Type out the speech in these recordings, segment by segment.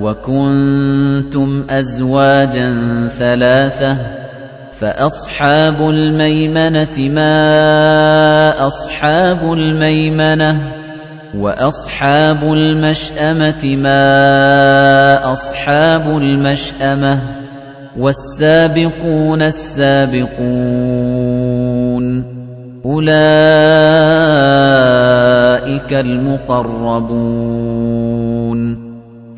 وَكُنتُمْ أَزْوَاجًا ثَلَاثَةً فَأَصْحَابُ الْمَيْمَنَةِ مَا أَصْحَابُ الْمَيْمَنَةِ وَأَصْحَابُ الْمَشْأَمَةِ مَا أَصْحَابُ الْمَشْأَمَةِ وَالسَّابِقُونَ السَّابِقُونَ أُولَئِكَ الْمُقَرَّبُونَ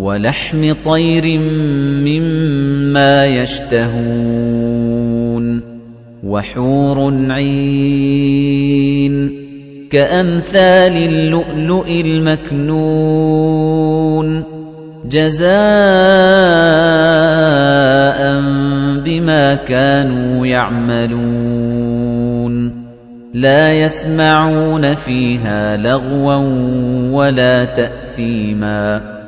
وَلَحْمِ طَيْرٍ مِّمَّا يَشْتَهُونَ وَحُورٌ عِينٌ كَأَمْثَالِ اللُّؤْلُؤِ الْمَكْنُونِ جَزَاءً بِمَا كَانُوا يَعْمَلُونَ لَا يَسْمَعُونَ فِيهَا لَغْوًا وَلَا تَأْثِيمًا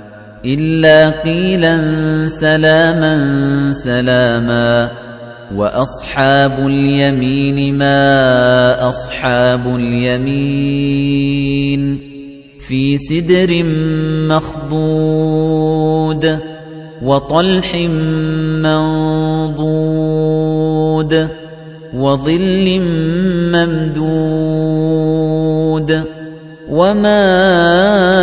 إِلَّا قِيلًا سَلَامًا سَلَامًا وَأَصْحَابُ الْيَمِينِ مَا أَصْحَابُ الْيَمِينِ فِي سِدْرٍ مَّخْضُودٍ وَطَلْحٍ مَّنضُودٍ وَظِلٍّ مَّمْدُودٍ وَمَاءٍ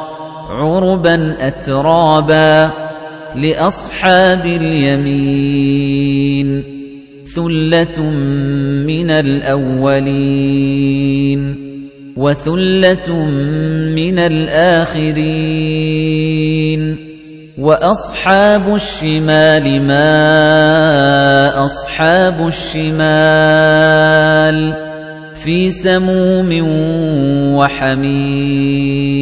عُرُبًا أَتْرَابًا لِأَصْحَابِ الْيَمِينِ ثُلَّةٌ مِنَ الْأَوَّلِينَ وَثُلَّةٌ مِنَ الْآخِرِينَ. وَأَصْحَابُ الشِّمَالِ مَا أَصْحَابُ الشِّمَالِ فِي سَمُومٍ وَحَمِيمٍ.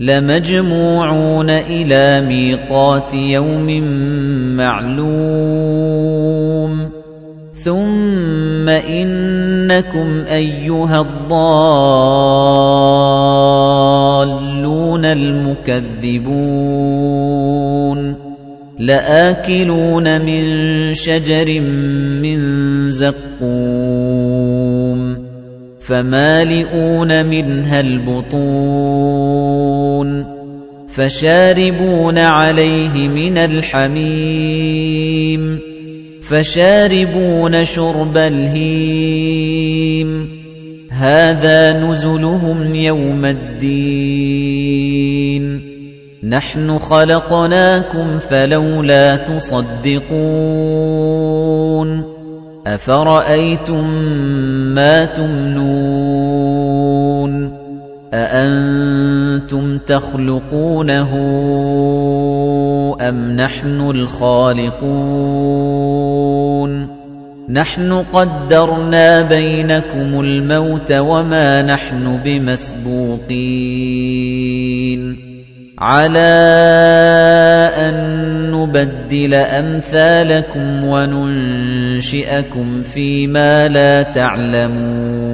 لَمَجْمُوعُونَ إِلَى مِيقَاتِ يَوْمٍ مَّعْلُومٍ. ثُمَّ إِنَّكُمْ أَيُّهَا الضَّالُّونَ الْمُكَذِّبُونَ. لآكلون من شجر من زقوم. فمالئون منها البطون. فشاربون عليه من الحميم فشاربون شرب الهيم هذا نزلهم يوم الدين نحن خلقناكم فلولا تصدقون أفرأيتم ما تمنون أأنتم تخلقونه أم نحن الخالقون؟ نحن قدرنا بينكم الموت وما نحن بمسبوقين. على أن نبدل أمثالكم وننشئكم فيما لا تعلمون.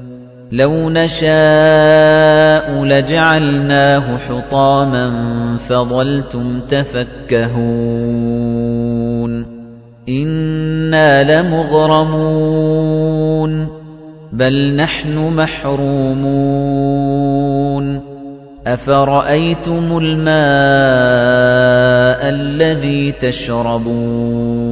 لو نشاء لجعلناه حطاما فظلتم تفكهون إنا لمغرمون بل نحن محرومون أفرأيتم الماء الذي تشربون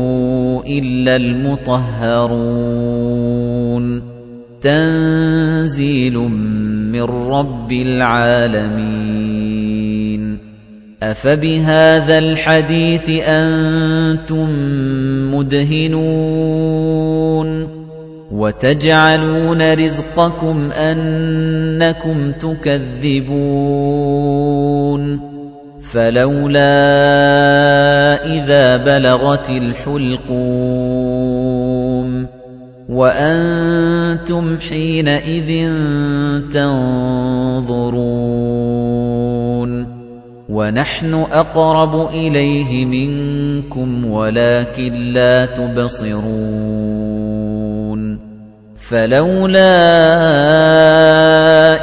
إِلَّا الْمُطَهَّرُونَ. تَنزِيلٌ مِّن رَّبِّ الْعَالَمِينَ. أَفَبِهَذَا الْحَدِيثِ أَنتُم مُدْهِنُونَ؟ وَتَجْعَلُونَ رِزْقَكُمْ أَنَّكُمْ تُكَذِّبُونَ. فَلَوْلَا إِذَا بَلَغَتِ الْحُلْقُومَ وَأَنتُمْ حِينَئِذٍ تَنظُرُونَ وَنَحْنُ أَقْرَبُ إِلَيْهِ مِنكُمْ وَلَكِن لَّا تُبْصِرُونَ فَلَوْلَا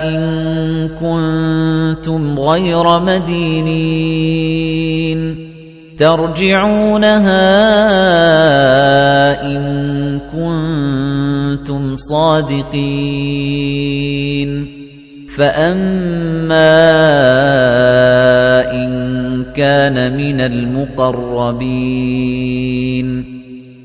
إِن كُنتُمْ غَيْرَ مَدِينِينَ تَرْجِعُونَهَا إِن كُنتُمْ صَادِقِينَ فَأَمَّا إِن كَانَ مِنَ الْمُقَرَّبِينَ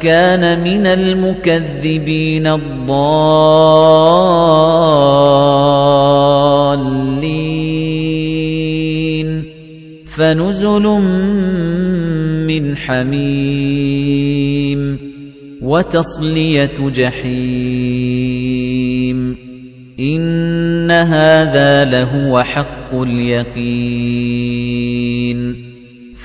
كَانَ مِنَ الْمُكَذِّبِينَ الضَّالِّينَ. فَنُزُلٌ مِّنْ حَمِيمٍ وَتَصْلِيَةُ جَحِيمٍ. إِنَّ هَذَا لَهُوَ حَقُّ الْيَقِينِ.